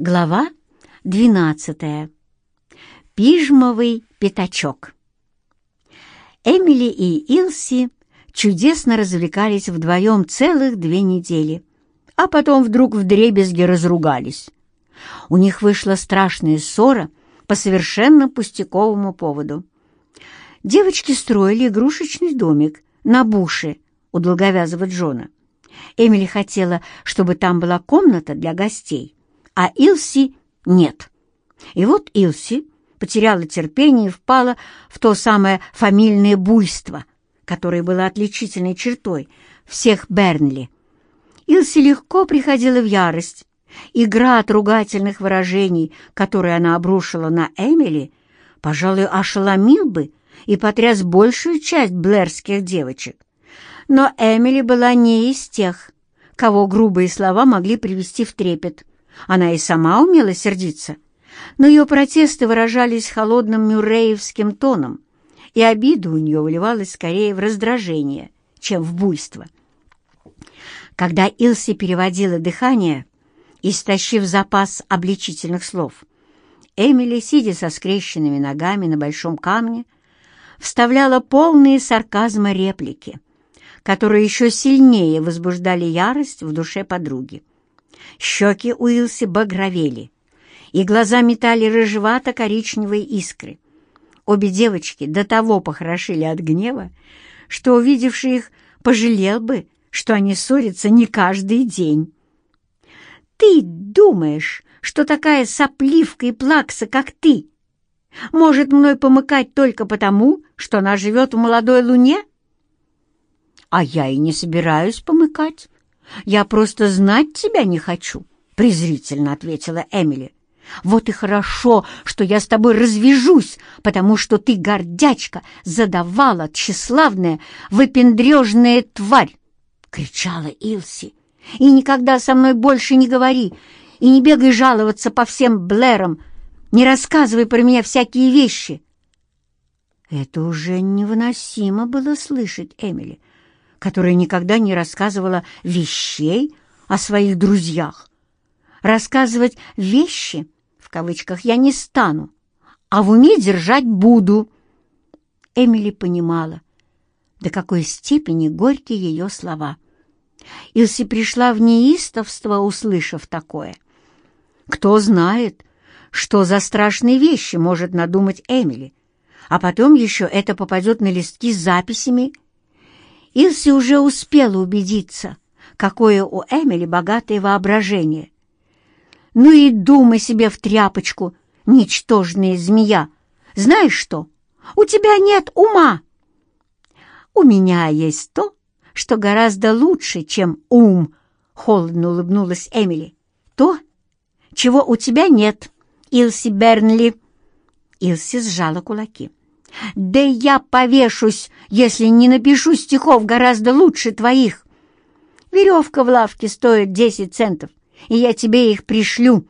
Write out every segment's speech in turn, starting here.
Глава 12. Пижмовый пятачок. Эмили и Илси чудесно развлекались вдвоем целых две недели, а потом вдруг вдребезги разругались. У них вышла страшная ссора по совершенно пустяковому поводу. Девочки строили игрушечный домик на буше у долговязого Джона. Эмили хотела, чтобы там была комната для гостей, а Илси нет. И вот Илси потеряла терпение и впала в то самое фамильное буйство, которое было отличительной чертой всех Бернли. Илси легко приходила в ярость. Игра от ругательных выражений, которые она обрушила на Эмили, пожалуй, ошеломил бы и потряс большую часть блэрских девочек. Но Эмили была не из тех, кого грубые слова могли привести в трепет. Она и сама умела сердиться, но ее протесты выражались холодным мюрреевским тоном, и обида у нее выливалась скорее в раздражение, чем в буйство. Когда Илси переводила дыхание, истощив запас обличительных слов, Эмили, сидя со скрещенными ногами на большом камне, вставляла полные сарказма реплики, которые еще сильнее возбуждали ярость в душе подруги. Щеки Уилси багровели, и глаза метали рыжевато-коричневые искры. Обе девочки до того похорошили от гнева, что, увидевший их, пожалел бы, что они ссорятся не каждый день. «Ты думаешь, что такая сопливка и плакса, как ты, может мной помыкать только потому, что она живет в молодой луне?» «А я и не собираюсь помыкать. «Я просто знать тебя не хочу», — презрительно ответила Эмили. «Вот и хорошо, что я с тобой развяжусь, потому что ты, гордячка, задавала, тщеславная, выпендрежная тварь!» — кричала Илси. «И никогда со мной больше не говори, и не бегай жаловаться по всем Блэрам, не рассказывай про меня всякие вещи». Это уже невыносимо было слышать Эмили которая никогда не рассказывала вещей о своих друзьях. Рассказывать «вещи» в кавычках я не стану, а в уме держать буду. Эмили понимала, до какой степени горькие ее слова. Илси пришла в неистовство, услышав такое. Кто знает, что за страшные вещи может надумать Эмили, а потом еще это попадет на листки с записями Илси уже успела убедиться, какое у Эмили богатое воображение. «Ну и думай себе в тряпочку, ничтожная змея! Знаешь что? У тебя нет ума!» «У меня есть то, что гораздо лучше, чем ум», — холодно улыбнулась Эмили. «То, чего у тебя нет, Илси Бернли». Илси сжала кулаки. Да я повешусь, если не напишу стихов гораздо лучше твоих. Веревка в лавке стоит десять центов, и я тебе их пришлю».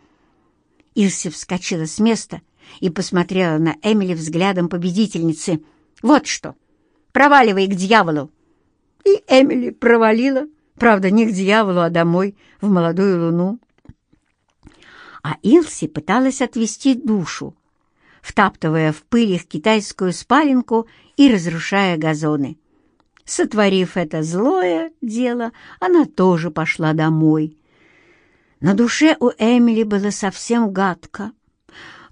Илси вскочила с места и посмотрела на Эмили взглядом победительницы. «Вот что! Проваливай к дьяволу!» И Эмили провалила, правда, не к дьяволу, а домой, в молодую луну. А Илси пыталась отвести душу, втаптывая в пыль их китайскую спаленку и разрушая газоны. Сотворив это злое дело, она тоже пошла домой. На душе у Эмили было совсем гадко.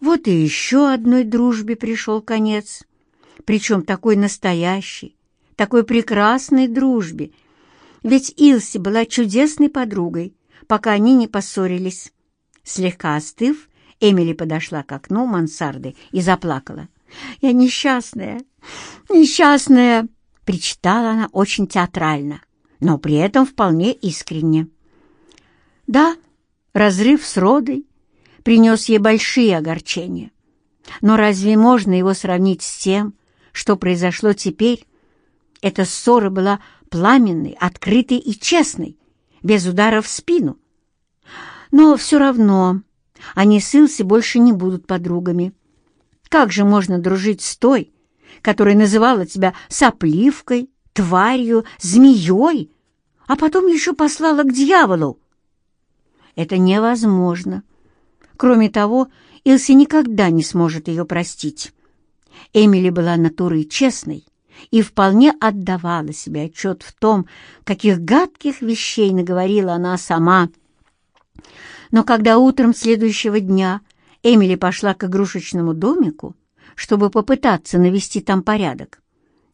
Вот и еще одной дружбе пришел конец, причем такой настоящей, такой прекрасной дружбе, ведь Илси была чудесной подругой, пока они не поссорились. Слегка остыв, Эмили подошла к окну мансарды и заплакала. «Я несчастная, несчастная!» — причитала она очень театрально, но при этом вполне искренне. Да, разрыв с родой принес ей большие огорчения. Но разве можно его сравнить с тем, что произошло теперь? Эта ссора была пламенной, открытой и честной, без удара в спину. Но все равно они с Илси больше не будут подругами. Как же можно дружить с той, которая называла тебя сопливкой, тварью, змеей, а потом еще послала к дьяволу? Это невозможно. Кроме того, Илси никогда не сможет ее простить. Эмили была натурой честной и вполне отдавала себе отчет в том, каких гадких вещей наговорила она сама. Но когда утром следующего дня Эмили пошла к игрушечному домику, чтобы попытаться навести там порядок,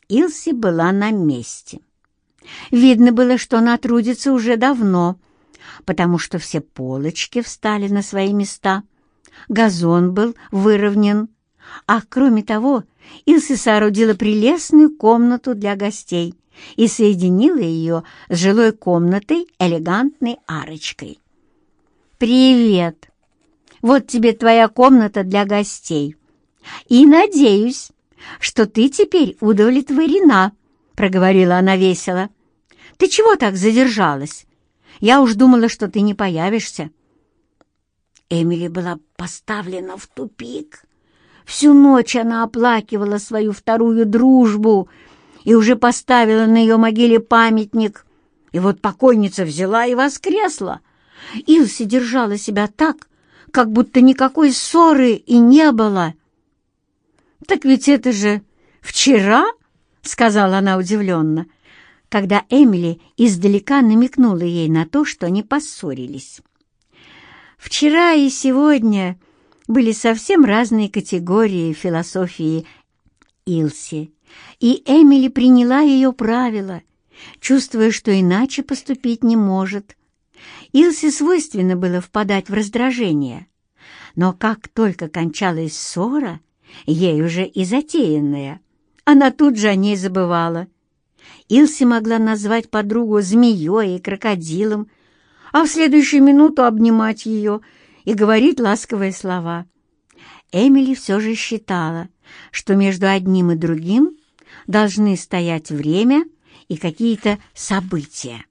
Илси была на месте. Видно было, что она трудится уже давно, потому что все полочки встали на свои места, газон был выровнен, а кроме того, Илси соорудила прелестную комнату для гостей и соединила ее с жилой комнатой элегантной арочкой. «Привет! Вот тебе твоя комната для гостей. И надеюсь, что ты теперь удовлетворена», — проговорила она весело. «Ты чего так задержалась? Я уж думала, что ты не появишься». Эмили была поставлена в тупик. Всю ночь она оплакивала свою вторую дружбу и уже поставила на ее могиле памятник. И вот покойница взяла и воскресла. Илси держала себя так, как будто никакой ссоры и не было. «Так ведь это же вчера?» — сказала она удивленно, когда Эмили издалека намекнула ей на то, что они поссорились. «Вчера и сегодня были совсем разные категории философии Илси, и Эмили приняла ее правила, чувствуя, что иначе поступить не может. Илсе свойственно было впадать в раздражение, но как только кончалась ссора, ей уже и затеянная, она тут же о ней забывала. Илси могла назвать подругу змеей и крокодилом, а в следующую минуту обнимать ее и говорить ласковые слова. Эмили все же считала, что между одним и другим должны стоять время и какие-то события.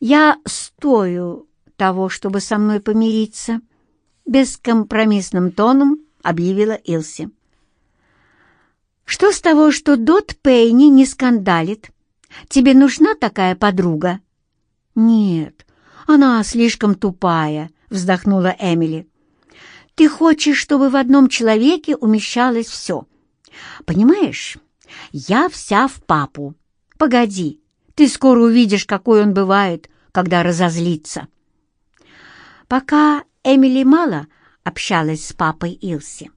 «Я стою того, чтобы со мной помириться», — бескомпромиссным тоном объявила Илси. «Что с того, что Дот Пейни не скандалит? Тебе нужна такая подруга?» «Нет, она слишком тупая», — вздохнула Эмили. «Ты хочешь, чтобы в одном человеке умещалось все. Понимаешь, я вся в папу. Погоди, ты скоро увидишь, какой он бывает, когда разозлится». Пока Эмили мало общалась с папой Илси.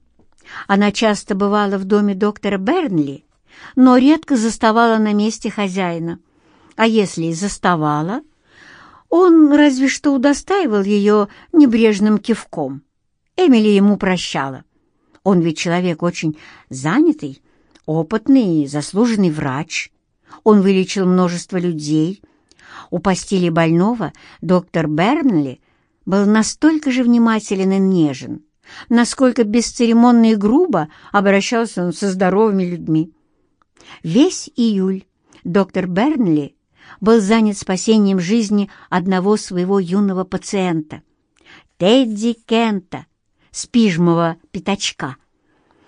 Она часто бывала в доме доктора Бернли, но редко заставала на месте хозяина. А если и заставала, он разве что удостаивал ее небрежным кивком. Эмили ему прощала. Он ведь человек очень занятый, опытный и заслуженный врач. Он вылечил множество людей. У постели больного доктор Бернли был настолько же внимателен и нежен, насколько бесцеремонно и грубо обращался он со здоровыми людьми. Весь июль доктор Бернли был занят спасением жизни одного своего юного пациента, Тедди Кента, спижмого пятачка.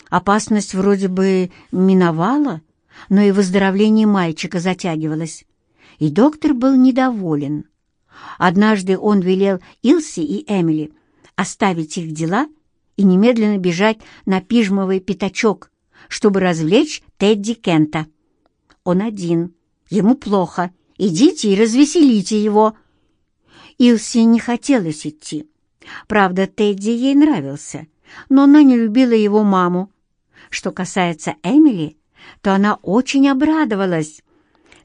Опасность вроде бы миновала, но и выздоровление мальчика затягивалось, и доктор был недоволен. Однажды он велел Илси и Эмили оставить их дела и немедленно бежать на пижмовый пятачок, чтобы развлечь Тедди Кента. Он один, ему плохо, Идите и развеселите его». Илси не хотелось идти. Правда, Тедди ей нравился, но она не любила его маму. Что касается Эмили, то она очень обрадовалась.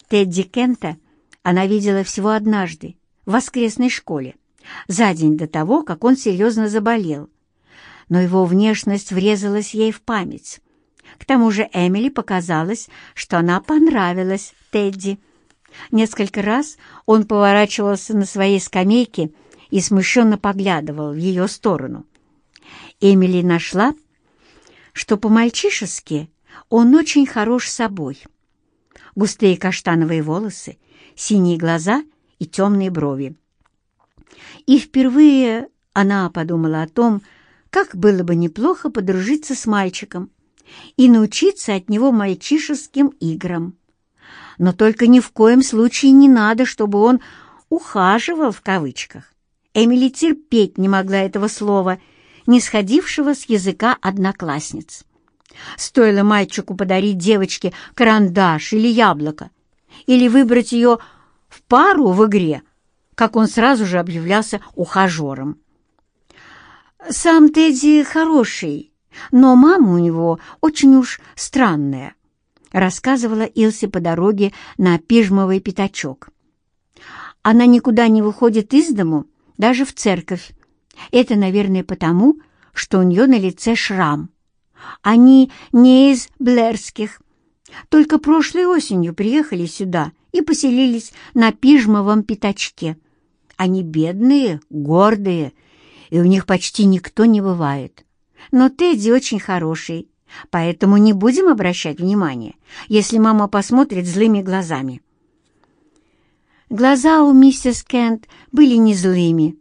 Тедди Кента она видела всего однажды, в воскресной школе, за день до того, как он серьезно заболел. Но его внешность врезалась ей в память. К тому же Эмили показалось, что она понравилась Тедди. Несколько раз он поворачивался на своей скамейке и смущенно поглядывал в ее сторону. Эмили нашла, что по-мальчишески он очень хорош собой. Густые каштановые волосы, синие глаза и темные брови. И впервые она подумала о том, как было бы неплохо подружиться с мальчиком и научиться от него мальчишеским играм но только ни в коем случае не надо, чтобы он «ухаживал» в кавычках. Эмили терпеть не могла этого слова, не сходившего с языка одноклассниц. Стоило мальчику подарить девочке карандаш или яблоко, или выбрать ее в пару в игре, как он сразу же объявлялся ухажером. Сам Тедди хороший, но мама у него очень уж странная, рассказывала Илси по дороге на пижмовый пятачок. Она никуда не выходит из дому, даже в церковь. Это, наверное, потому, что у нее на лице шрам. Они не из Блерских. Только прошлой осенью приехали сюда и поселились на пижмовом пятачке. Они бедные, гордые, и у них почти никто не бывает. Но Тедди очень хороший, поэтому не будем обращать внимания, если мама посмотрит злыми глазами. Глаза у миссис Кент были не злыми,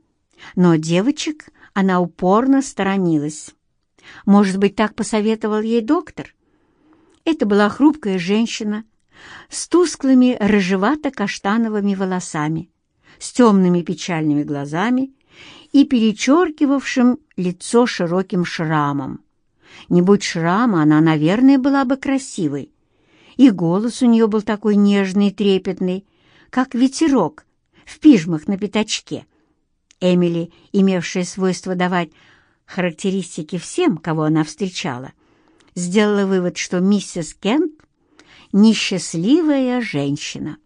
но девочек она упорно сторонилась. Может быть, так посоветовал ей доктор? Это была хрупкая женщина с тусклыми рыжевато-каштановыми волосами, с темными печальными глазами и перечеркивавшим лицо широким шрамом. Не будь шрама, она, наверное, была бы красивой. И голос у нее был такой нежный трепетный, как ветерок в пижмах на пятачке. Эмили, имевшая свойство давать характеристики всем, кого она встречала, сделала вывод, что миссис Кент — несчастливая женщина.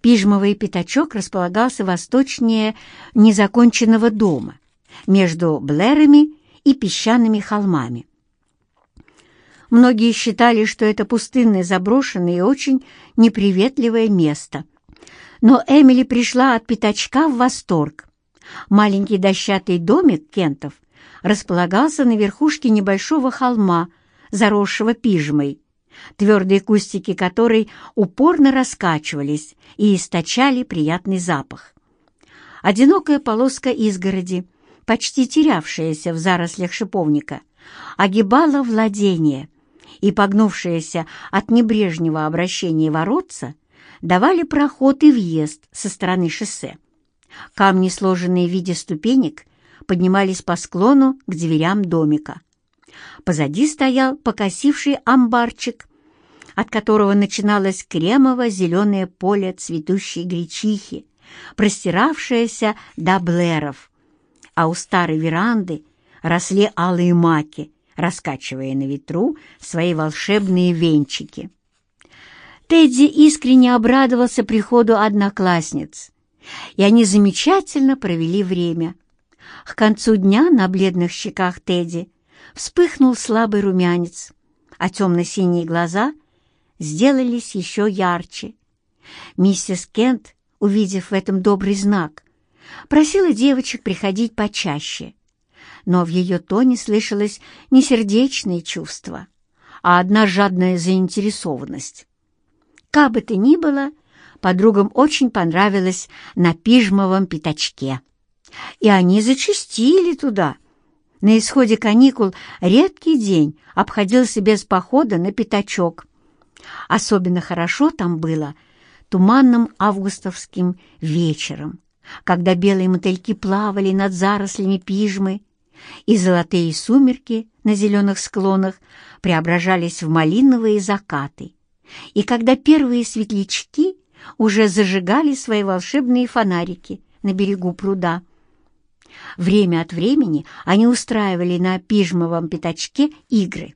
Пижмовый пятачок располагался восточнее незаконченного дома, между Блэрами и песчаными холмами. Многие считали, что это пустынное, заброшенное и очень неприветливое место. Но Эмили пришла от пятачка в восторг. Маленький дощатый домик Кентов располагался на верхушке небольшого холма, заросшего пижмой твердые кустики которой упорно раскачивались и источали приятный запах. Одинокая полоска изгороди, почти терявшаяся в зарослях шиповника, огибала владение, и погнувшиеся от небрежнего обращения воротца давали проход и въезд со стороны шоссе. Камни, сложенные в виде ступенек, поднимались по склону к дверям домика. Позади стоял покосивший амбарчик, от которого начиналось кремово-зеленое поле цветущей гречихи, простиравшееся до блэров, а у старой веранды росли алые маки, раскачивая на ветру свои волшебные венчики. Тедди искренне обрадовался приходу одноклассниц, и они замечательно провели время. К концу дня на бледных щеках Тедди вспыхнул слабый румянец, а темно-синие глаза сделались еще ярче. Миссис Кент, увидев в этом добрый знак, просила девочек приходить почаще, но в ее тоне слышалось не сердечное чувство, а одна жадная заинтересованность. Как бы то ни было, подругам очень понравилось на пижмовом пятачке, и они зачастили туда — на исходе каникул редкий день обходился без похода на пятачок. Особенно хорошо там было туманным августовским вечером, когда белые мотыльки плавали над зарослями пижмы, и золотые сумерки на зеленых склонах преображались в малиновые закаты, и когда первые светлячки уже зажигали свои волшебные фонарики на берегу пруда. Время от времени они устраивали на пижмовом пятачке игры.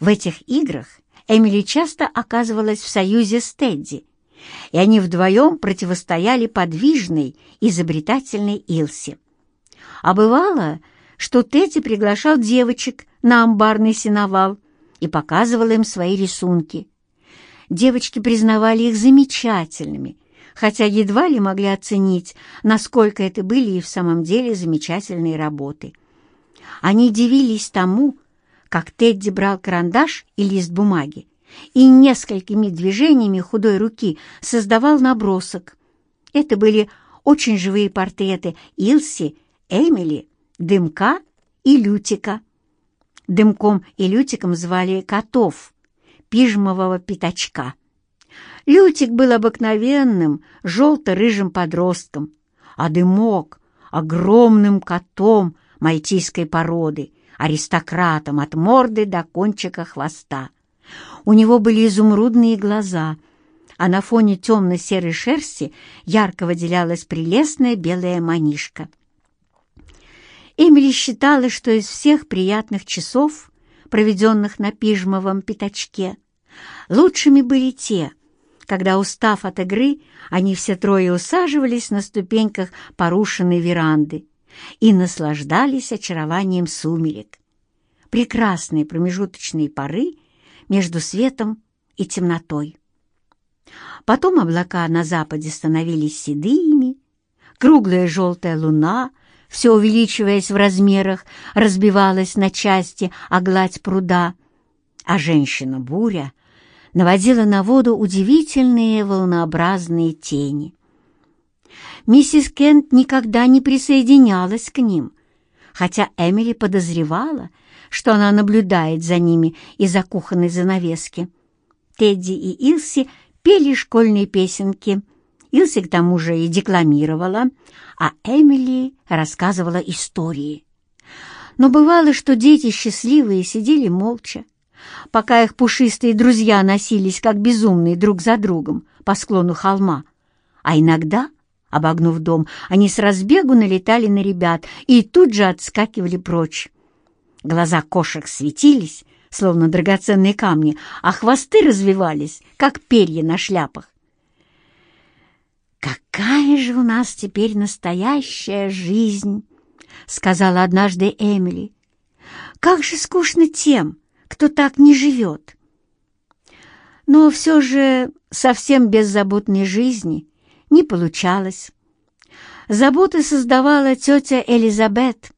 В этих играх Эмили часто оказывалась в союзе с Тедди, и они вдвоем противостояли подвижной, изобретательной Илсе. А бывало, что Тедди приглашал девочек на амбарный сеновал и показывал им свои рисунки. Девочки признавали их замечательными хотя едва ли могли оценить, насколько это были и в самом деле замечательные работы. Они дивились тому, как Тедди брал карандаш и лист бумаги и несколькими движениями худой руки создавал набросок. Это были очень живые портреты Илси, Эмили, Дымка и Лютика. Дымком и Лютиком звали котов, пижмового пятачка. Лютик был обыкновенным, желто-рыжим подростком, а Дымок огромным котом мальтийской породы, аристократом от морды до кончика хвоста. У него были изумрудные глаза, а на фоне темно-серой шерсти ярко выделялась прелестная белая манишка. Эмили считала, что из всех приятных часов, проведенных на пижмовом пятачке, лучшими были те, когда, устав от игры, они все трое усаживались на ступеньках порушенной веранды и наслаждались очарованием сумерек. Прекрасные промежуточные поры между светом и темнотой. Потом облака на западе становились седыми, круглая желтая луна, все увеличиваясь в размерах, разбивалась на части о гладь пруда, а женщина-буря наводила на воду удивительные волнообразные тени. Миссис Кент никогда не присоединялась к ним, хотя Эмили подозревала, что она наблюдает за ними из-за кухонной занавески. Тедди и Илси пели школьные песенки. Илси к тому же и декламировала, а Эмили рассказывала истории. Но бывало, что дети счастливые сидели молча, пока их пушистые друзья носились как безумные друг за другом по склону холма, а иногда, обогнув дом, они с разбегу налетали на ребят и тут же отскакивали прочь. Глаза кошек светились, словно драгоценные камни, а хвосты развивались, как перья на шляпах. «Какая же у нас теперь настоящая жизнь!» — сказала однажды Эмили. «Как же скучно тем, кто так не живет!» Но все же совсем беззаботной жизни не получалось. Заботы создавала тетя Элизабет,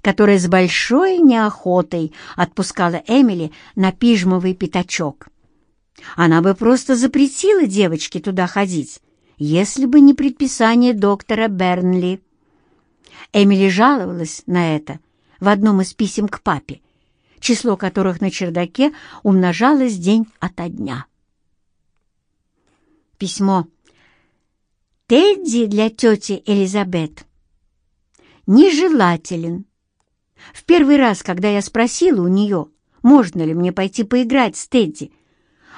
которая с большой неохотой отпускала Эмили на пижмовый пятачок. Она бы просто запретила девочке туда ходить, если бы не предписание доктора Бернли. Эмили жаловалась на это в одном из писем к папе, число которых на чердаке умножалось день ото дня. Письмо. Тедди для тети Элизабет нежелателен в первый раз, когда я спросила у нее, можно ли мне пойти поиграть с Тедди,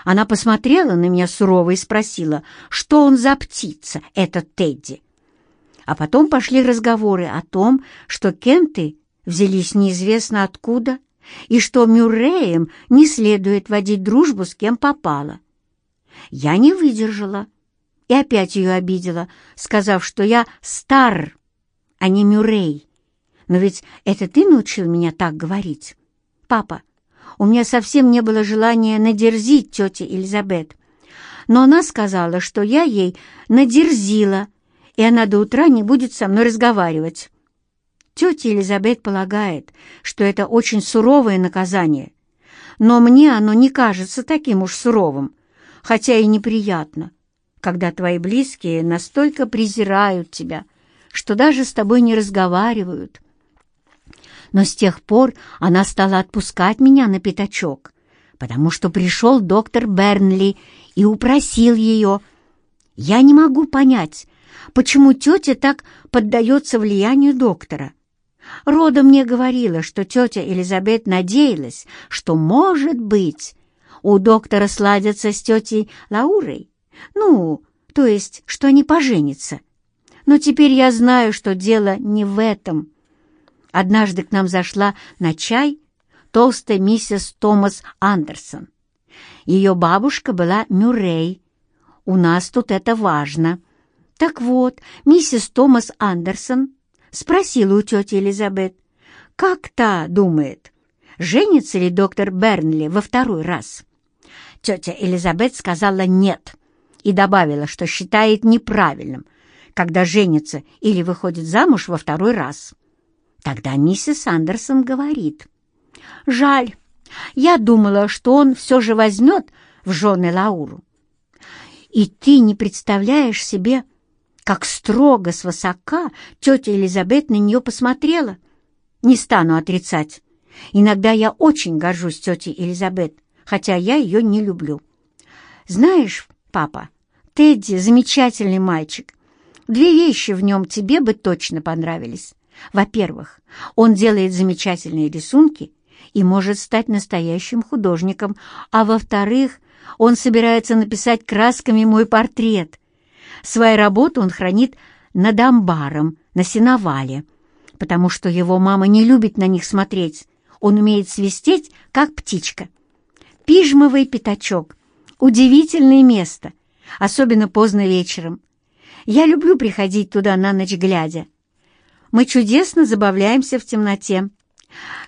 она посмотрела на меня сурово и спросила, что он за птица, этот Тедди. А потом пошли разговоры о том, что Кенты взялись неизвестно откуда, и что Мюрреям не следует водить дружбу с кем попало. Я не выдержала и опять ее обидела, сказав, что я стар, а не Мюррей. Но ведь это ты научил меня так говорить. Папа, у меня совсем не было желания надерзить тете Элизабет. Но она сказала, что я ей надерзила, и она до утра не будет со мной разговаривать. Тетя Элизабет полагает, что это очень суровое наказание, но мне оно не кажется таким уж суровым, хотя и неприятно, когда твои близкие настолько презирают тебя, что даже с тобой не разговаривают но с тех пор она стала отпускать меня на пятачок, потому что пришел доктор Бернли и упросил ее. Я не могу понять, почему тетя так поддается влиянию доктора. Рода мне говорила, что тетя Элизабет надеялась, что, может быть, у доктора сладятся с тетей Лаурой. Ну, то есть, что они поженятся. Но теперь я знаю, что дело не в этом. Однажды к нам зашла на чай толстая миссис Томас Андерсон. Ее бабушка была Мюррей. У нас тут это важно. Так вот, миссис Томас Андерсон спросила у тети Элизабет, как та думает, женится ли доктор Бернли во второй раз. Тетя Элизабет сказала «нет» и добавила, что считает неправильным, когда женится или выходит замуж во второй раз. Тогда миссис Андерсон говорит, «Жаль, я думала, что он все же возьмет в жены Лауру. И ты не представляешь себе, как строго свысока тетя Элизабет на нее посмотрела. Не стану отрицать. Иногда я очень горжусь тетей Элизабет, хотя я ее не люблю. Знаешь, папа, Тедди замечательный мальчик, Две вещи в нем тебе бы точно понравились. Во-первых, он делает замечательные рисунки и может стать настоящим художником, а во-вторых, он собирается написать красками мой портрет. Свои работы он хранит над амбаром на сеновале, потому что его мама не любит на них смотреть. Он умеет свистеть, как птичка. Пижмовый пятачок — удивительное место, особенно поздно вечером. Я люблю приходить туда на ночь глядя. Мы чудесно забавляемся в темноте.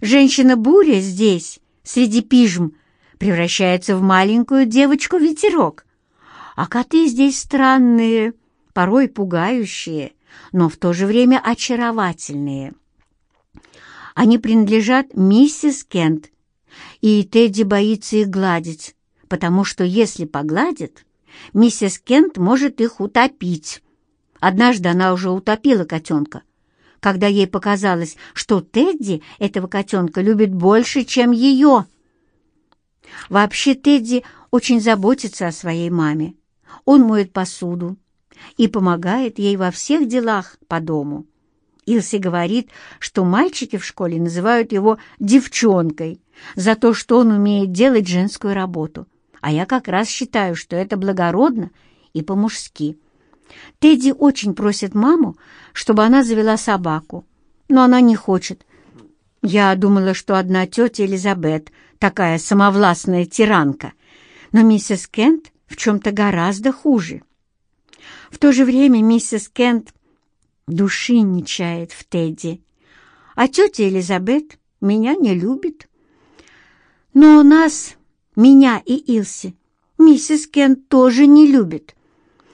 Женщина-буря здесь, среди пижм, превращается в маленькую девочку-ветерок. А коты здесь странные, порой пугающие, но в то же время очаровательные. Они принадлежат миссис Кент, и Тедди боится их гладить, потому что если погладит, миссис Кент может их утопить. Однажды она уже утопила котенка, когда ей показалось, что Тедди этого котенка любит больше, чем ее. Вообще Тедди очень заботится о своей маме. Он моет посуду и помогает ей во всех делах по дому. Илси говорит, что мальчики в школе называют его «девчонкой» за то, что он умеет делать женскую работу. А я как раз считаю, что это благородно и по-мужски. Тедди очень просит маму, чтобы она завела собаку, но она не хочет. Я думала, что одна тетя Элизабет такая самовластная тиранка, но миссис Кент в чем-то гораздо хуже. В то же время миссис Кент души не чает в Тедди, а тетя Элизабет меня не любит. Но у нас, меня и Илси, миссис Кент тоже не любит.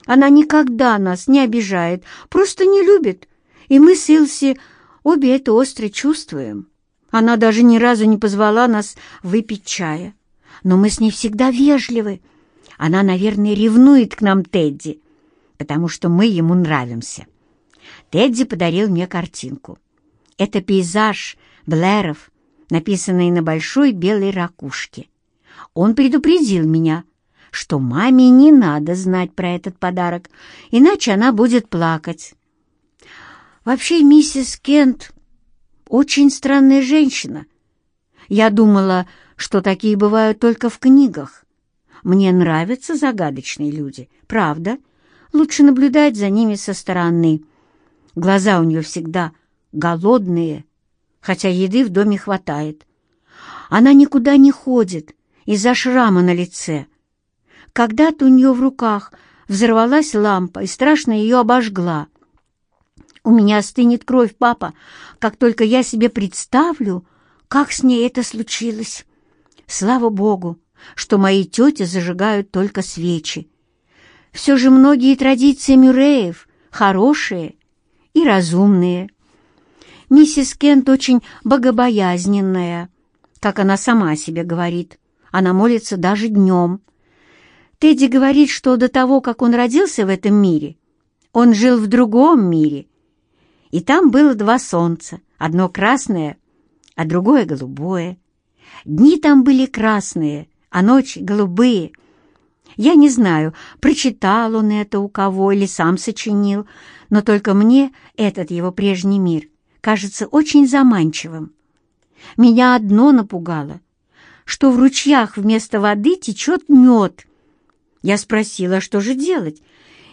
Она никогда нас не обижает, просто не любит, и мы с Илси обе это остро чувствуем. Она даже ни разу не позвала нас выпить чая. Но мы с ней всегда вежливы. Она, наверное, ревнует к нам Тедди, потому что мы ему нравимся. Тедди подарил мне картинку. Это пейзаж Блэров, написанный на большой белой ракушке. Он предупредил меня, что маме не надо знать про этот подарок, иначе она будет плакать. Вообще, миссис Кент очень странная женщина. Я думала, что такие бывают только в книгах. Мне нравятся загадочные люди, правда. Лучше наблюдать за ними со стороны. Глаза у нее всегда голодные, хотя еды в доме хватает. Она никуда не ходит из-за шрама на лице. Когда-то у нее в руках взорвалась лампа и страшно ее обожгла. У меня остынет кровь, папа, как только я себе представлю, как с ней это случилось. Слава Богу, что мои тети зажигают только свечи. Все же многие традиции Мюреев хорошие и разумные. Миссис Кент очень богобоязненная, как она сама себе говорит. Она молится даже днем. Тедди говорит, что до того, как он родился в этом мире, он жил в другом мире, и там было два солнца, одно красное, а другое голубое. Дни там были красные, а ночи голубые. Я не знаю, прочитал он это у кого или сам сочинил, но только мне этот его прежний мир кажется очень заманчивым. Меня одно напугало, что в ручьях вместо воды течет мед. Я спросила, что же делать,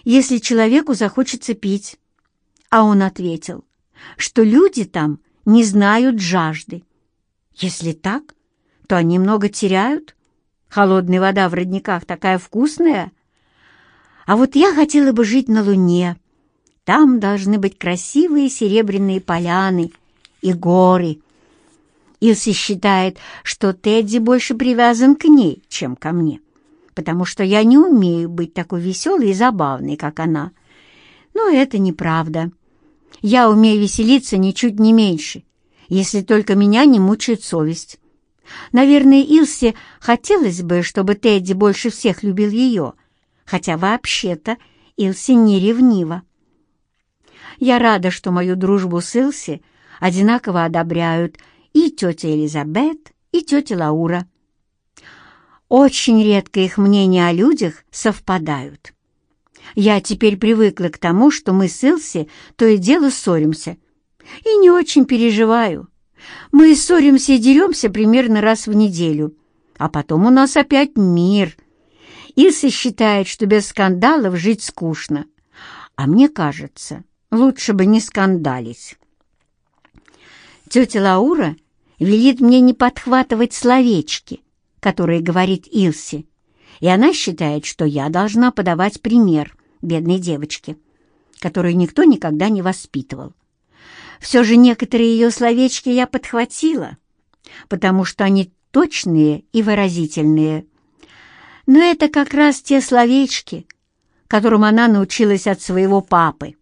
если человеку захочется пить. А он ответил, что люди там не знают жажды. Если так, то они много теряют. Холодная вода в родниках такая вкусная. А вот я хотела бы жить на Луне. Там должны быть красивые серебряные поляны и горы. Илси считает, что Тедди больше привязан к ней, чем ко мне, потому что я не умею быть такой веселой и забавной, как она. Но это неправда. Я умею веселиться ничуть не меньше, если только меня не мучает совесть. Наверное, Илсе хотелось бы, чтобы Тедди больше всех любил ее, хотя вообще-то Илси не ревнива. Я рада, что мою дружбу с Илси одинаково одобряют и тетя Элизабет, и тетя Лаура. Очень редко их мнения о людях совпадают. Я теперь привыкла к тому, что мы с Илси то и дело ссоримся. И не очень переживаю. Мы ссоримся и деремся примерно раз в неделю. А потом у нас опять мир. Илса считает, что без скандалов жить скучно. А мне кажется, лучше бы не скандалить. Тетя Лаура велит мне не подхватывать словечки, которые говорит Илси, и она считает, что я должна подавать пример бедной девочке, которую никто никогда не воспитывал. Все же некоторые ее словечки я подхватила, потому что они точные и выразительные. Но это как раз те словечки, которым она научилась от своего папы.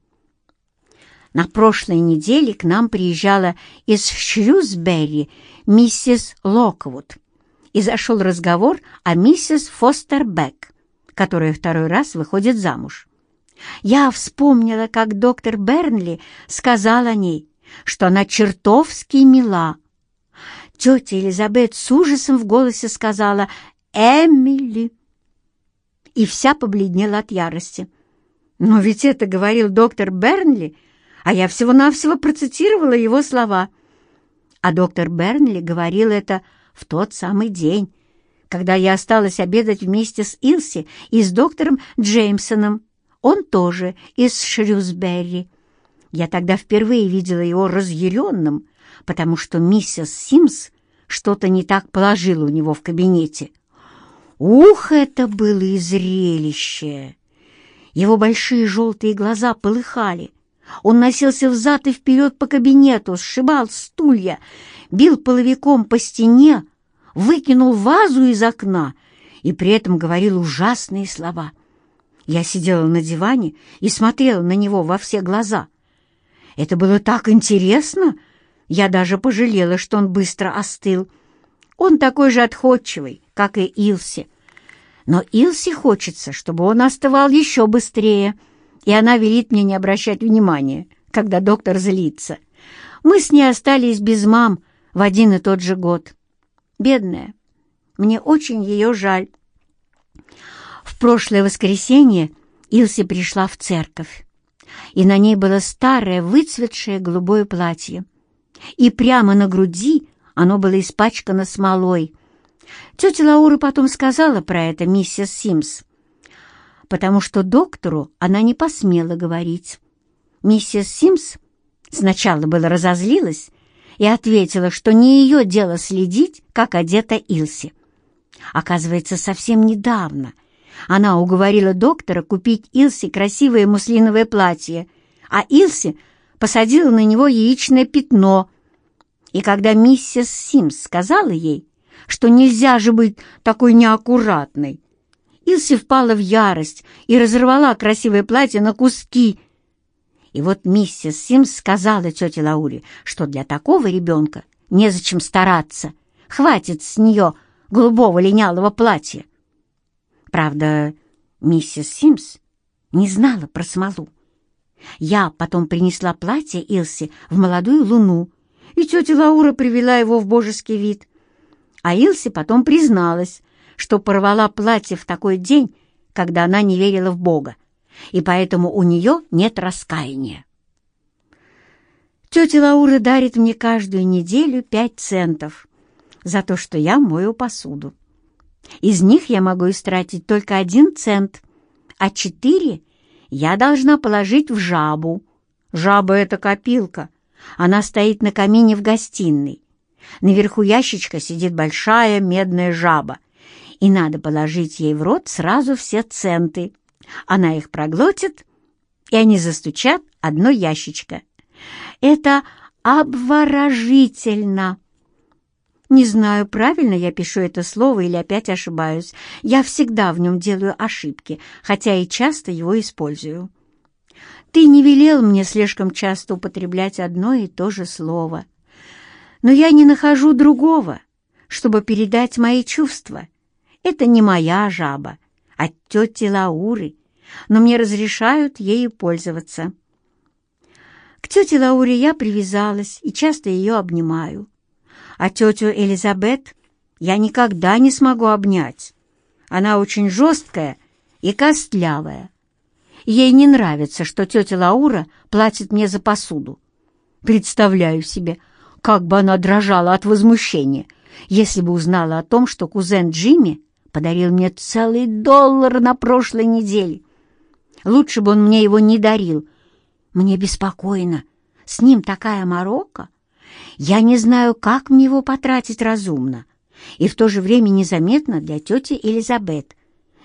На прошлой неделе к нам приезжала из Шрюсберри миссис Локвуд, и зашел разговор о миссис Фостер Бек, которая второй раз выходит замуж. Я вспомнила, как доктор Бернли сказал о ней, что она чертовски мила. Тетя Элизабет с ужасом в голосе сказала «Эмили!» и вся побледнела от ярости. «Но ведь это говорил доктор Бернли, а я всего-навсего процитировала его слова». А доктор Бернли говорил это в тот самый день, когда я осталась обедать вместе с Илси и с доктором Джеймсоном. Он тоже из Шрюсберри. Я тогда впервые видела его разъяренным, потому что миссис Симс что-то не так положила у него в кабинете. Ух, это было и зрелище! Его большие желтые глаза полыхали. Он носился взад и вперед по кабинету, сшибал стулья, бил половиком по стене, выкинул вазу из окна и при этом говорил ужасные слова. Я сидела на диване и смотрела на него во все глаза. Это было так интересно, я даже пожалела, что он быстро остыл. Он такой же отходчивый, как и Илси. Но Илси хочется, чтобы он остывал еще быстрее, и она велит мне не обращать внимания, когда доктор злится. Мы с ней остались без мам в один и тот же год. Бедная, мне очень ее жаль. Прошлое воскресенье Илси пришла в церковь, и на ней было старое выцветшее голубое платье, и прямо на груди оно было испачкано смолой. Тетя Лаура потом сказала про это миссис Симс, потому что доктору она не посмела говорить. Миссис Симс сначала было разозлилась и ответила, что не ее дело следить, как одета Илси. Оказывается, совсем недавно она уговорила доктора купить Илси красивое муслиновое платье, а Илси посадила на него яичное пятно. И когда миссис Симс сказала ей, что нельзя же быть такой неаккуратной, Илси впала в ярость и разорвала красивое платье на куски. И вот миссис Симс сказала тете Лауре, что для такого ребенка незачем стараться, хватит с нее голубого линялого платья. Правда, миссис Симс не знала про смолу. Я потом принесла платье Илси в молодую луну, и тетя Лаура привела его в божеский вид. А Илси потом призналась, что порвала платье в такой день, когда она не верила в Бога, и поэтому у нее нет раскаяния. Тетя Лаура дарит мне каждую неделю пять центов за то, что я мою посуду. Из них я могу истратить только один цент, а четыре я должна положить в жабу. Жаба — это копилка. Она стоит на камине в гостиной. Наверху ящичка сидит большая медная жаба, и надо положить ей в рот сразу все центы. Она их проглотит, и они застучат одно ящичко. Это обворожительно. Не знаю, правильно я пишу это слово или опять ошибаюсь. Я всегда в нем делаю ошибки, хотя и часто его использую. Ты не велел мне слишком часто употреблять одно и то же слово. Но я не нахожу другого, чтобы передать мои чувства. Это не моя жаба, а тети Лауры, но мне разрешают ею пользоваться. К тете Лауре я привязалась и часто ее обнимаю а тетю Элизабет я никогда не смогу обнять. Она очень жесткая и костлявая. Ей не нравится, что тетя Лаура платит мне за посуду. Представляю себе, как бы она дрожала от возмущения, если бы узнала о том, что кузен Джимми подарил мне целый доллар на прошлой неделе. Лучше бы он мне его не дарил. Мне беспокойно. С ним такая морока. Я не знаю, как мне его потратить разумно и в то же время незаметно для тети Элизабет.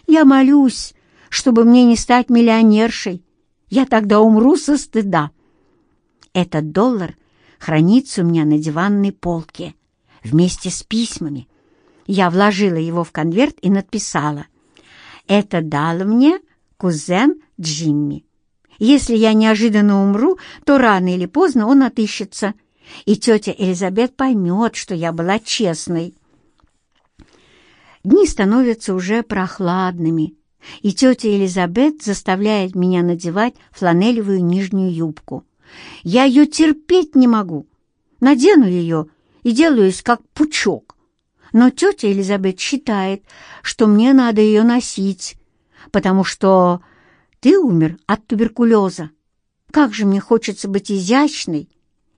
Я молюсь, чтобы мне не стать миллионершей. Я тогда умру со стыда. Этот доллар хранится у меня на диванной полке вместе с письмами. Я вложила его в конверт и написала. «Это дал мне кузен Джимми. Если я неожиданно умру, то рано или поздно он отыщется, и тетя Элизабет поймет, что я была честной». Дни становятся уже прохладными, и тетя Элизабет заставляет меня надевать фланелевую нижнюю юбку. Я ее терпеть не могу. Надену ее и делаюсь как пучок. Но тетя Элизабет считает, что мне надо ее носить, потому что ты умер от туберкулеза. Как же мне хочется быть изящной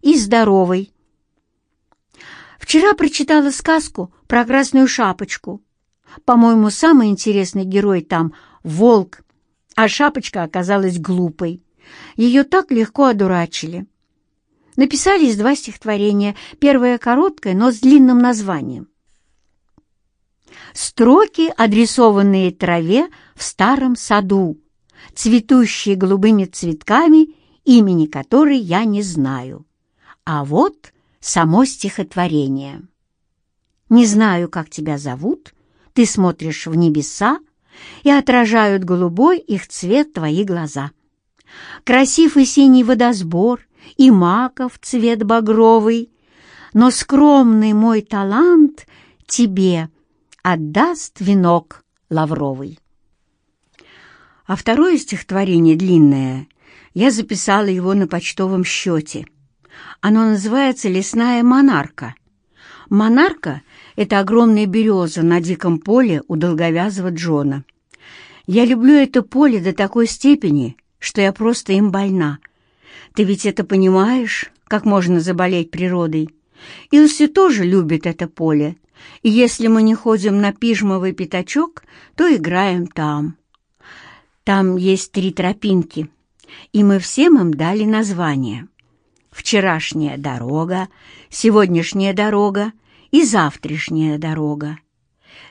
и здоровой. Вчера прочитала сказку про красную шапочку. По-моему, самый интересный герой там — волк, а шапочка оказалась глупой. Ее так легко одурачили. Написались два стихотворения, первое короткое, но с длинным названием. Строки, адресованные траве в старом саду, цветущие голубыми цветками, имени которой я не знаю. А вот само стихотворение. «Не знаю, как тебя зовут, ты смотришь в небеса, и отражают голубой их цвет твои глаза. Красив и синий водосбор, и маков цвет багровый, но скромный мой талант тебе отдаст венок лавровый. А второе стихотворение длинное, я записала его на почтовом счете. Оно называется «Лесная монарка». Монарка — это огромная береза на диком поле у долговязого Джона. Я люблю это поле до такой степени, что я просто им больна. Ты ведь это понимаешь, как можно заболеть природой? Илси тоже любит это поле, и если мы не ходим на пижмовый пятачок, то играем там. Там есть три тропинки, и мы всем им дали название. Вчерашняя дорога, сегодняшняя дорога и завтрашняя дорога.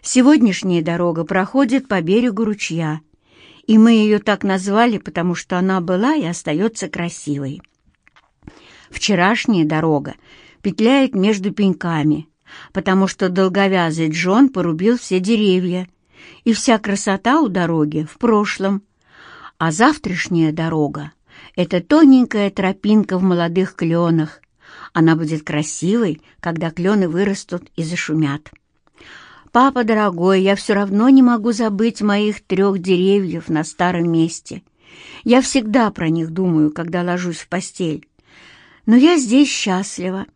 Сегодняшняя дорога проходит по берегу ручья, и мы ее так назвали, потому что она была и остается красивой. Вчерашняя дорога петляет между пеньками, потому что долговязый Джон порубил все деревья, и вся красота у дороги в прошлом. А завтрашняя дорога — это тоненькая тропинка в молодых кленах, она будет красивой, когда клены вырастут и зашумят. «Папа, дорогой, я все равно не могу забыть моих трех деревьев на старом месте. Я всегда про них думаю, когда ложусь в постель. Но я здесь счастлива.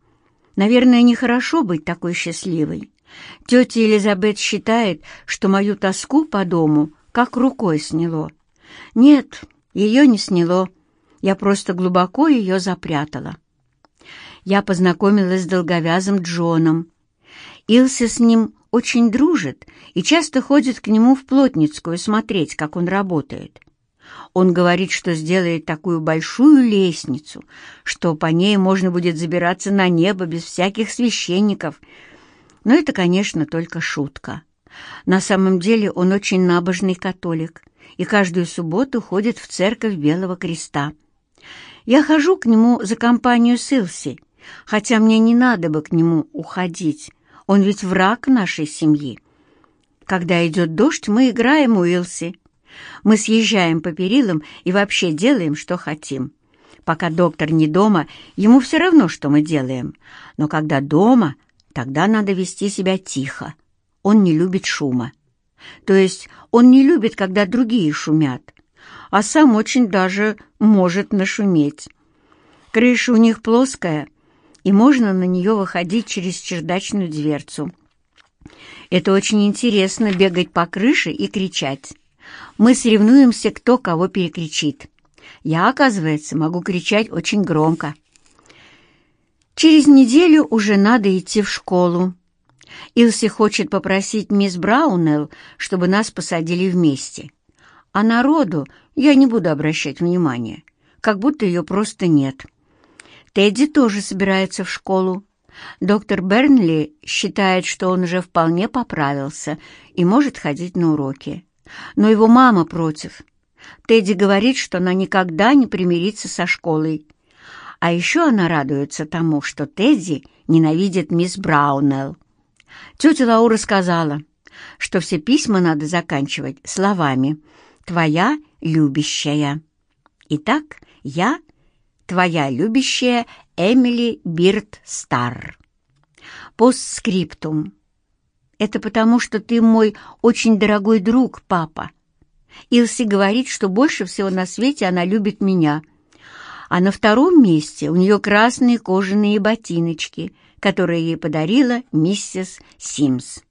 Наверное, нехорошо быть такой счастливой. Тетя Элизабет считает, что мою тоску по дому как рукой сняло. Нет, ее не сняло. Я просто глубоко ее запрятала я познакомилась с долговязым Джоном. Ился с ним очень дружит и часто ходит к нему в Плотницкую смотреть, как он работает. Он говорит, что сделает такую большую лестницу, что по ней можно будет забираться на небо без всяких священников. Но это, конечно, только шутка. На самом деле он очень набожный католик и каждую субботу ходит в церковь Белого Креста. Я хожу к нему за компанию с Илси, хотя мне не надо бы к нему уходить. Он ведь враг нашей семьи. Когда идет дождь, мы играем у Илси. Мы съезжаем по перилам и вообще делаем, что хотим. Пока доктор не дома, ему все равно, что мы делаем. Но когда дома, тогда надо вести себя тихо. Он не любит шума. То есть он не любит, когда другие шумят, а сам очень даже может нашуметь. Крыша у них плоская, и можно на нее выходить через чердачную дверцу. Это очень интересно — бегать по крыше и кричать. Мы соревнуемся, кто кого перекричит. Я, оказывается, могу кричать очень громко. Через неделю уже надо идти в школу. Илси хочет попросить мисс Браунелл, чтобы нас посадили вместе. А народу я не буду обращать внимания, как будто ее просто нет. Тедди тоже собирается в школу. Доктор Бернли считает, что он уже вполне поправился и может ходить на уроки. Но его мама против. Тедди говорит, что она никогда не примирится со школой. А еще она радуется тому, что Тедди ненавидит мисс Браунелл. Тетя Лаура сказала, что все письма надо заканчивать словами «Твоя любящая». Итак, я твоя любящая Эмили Бирд Стар. Постскриптум. Это потому, что ты мой очень дорогой друг, папа. Илси говорит, что больше всего на свете она любит меня. А на втором месте у нее красные кожаные ботиночки, которые ей подарила миссис Симс.